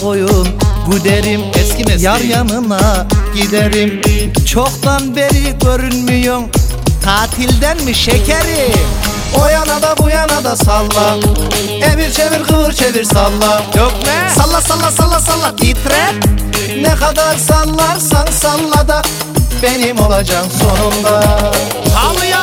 koyun güderim Eski mesleği. Yar yanına giderim. Çoktan beri görünmüyorsun. Tatilden mi şekerim? O yana da bu yana da salla. Evir çevir kıvır çevir salla. Be. Salla salla salla salla. Titre. Ne kadar sallarsan salla da Benim olacaksın sonunda. Halıya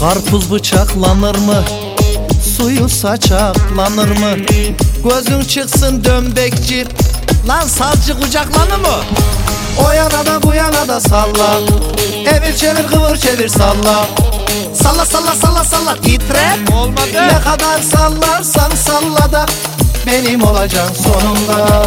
Karpuz bıçaklanır mı? Suyu saçaklanır mı? Gözün çıksın dönbekçi Lan savcı kucaklanır mı? O yana da bu yana da salla Evir çevir kıvır çevir salla Salla salla salla salla titre Olmadı. Ne kadar sallarsan salla da Benim olacaksın sonunda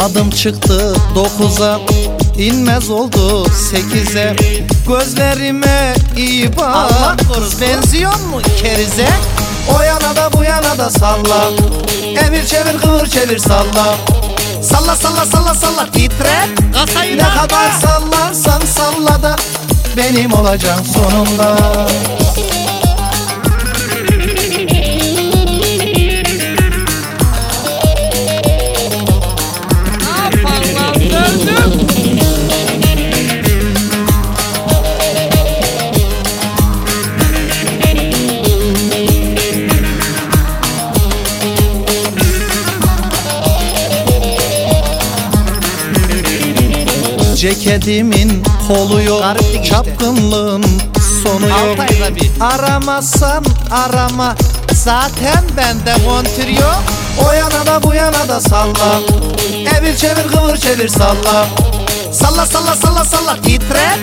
Adım çıktı dokuza inmez oldu sekize. Gözlerime iyi bak Allah korusun. Benziyor mu kerize? O yana da bu yana da salla Evir çevir kıvır çevir salla. Salla salla salla salla titre. Kasayı Ne da kadar sallarsan salla da Benim olacaksın sonunda Ceketimin kolu yok. Gariplik işte. Çapkınlığın sonu yok. Aramazsan arama. Zaten bende kontür yok. O yana da bu yana da salla. Evir çevir kıvır çevir salla. Salla salla salla salla. Titre.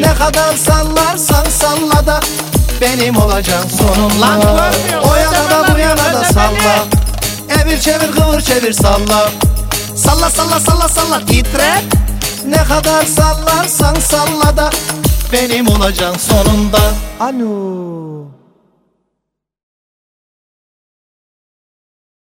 Ne kadar sallarsan salla da Benim Lan görmüyor, O yana da bu yana da salla. Evir çevir kıvır çevir salla. Salla salla salla salla. Titre Ne kadar sallarsan salla da Benim olacaksın sonunda. Alo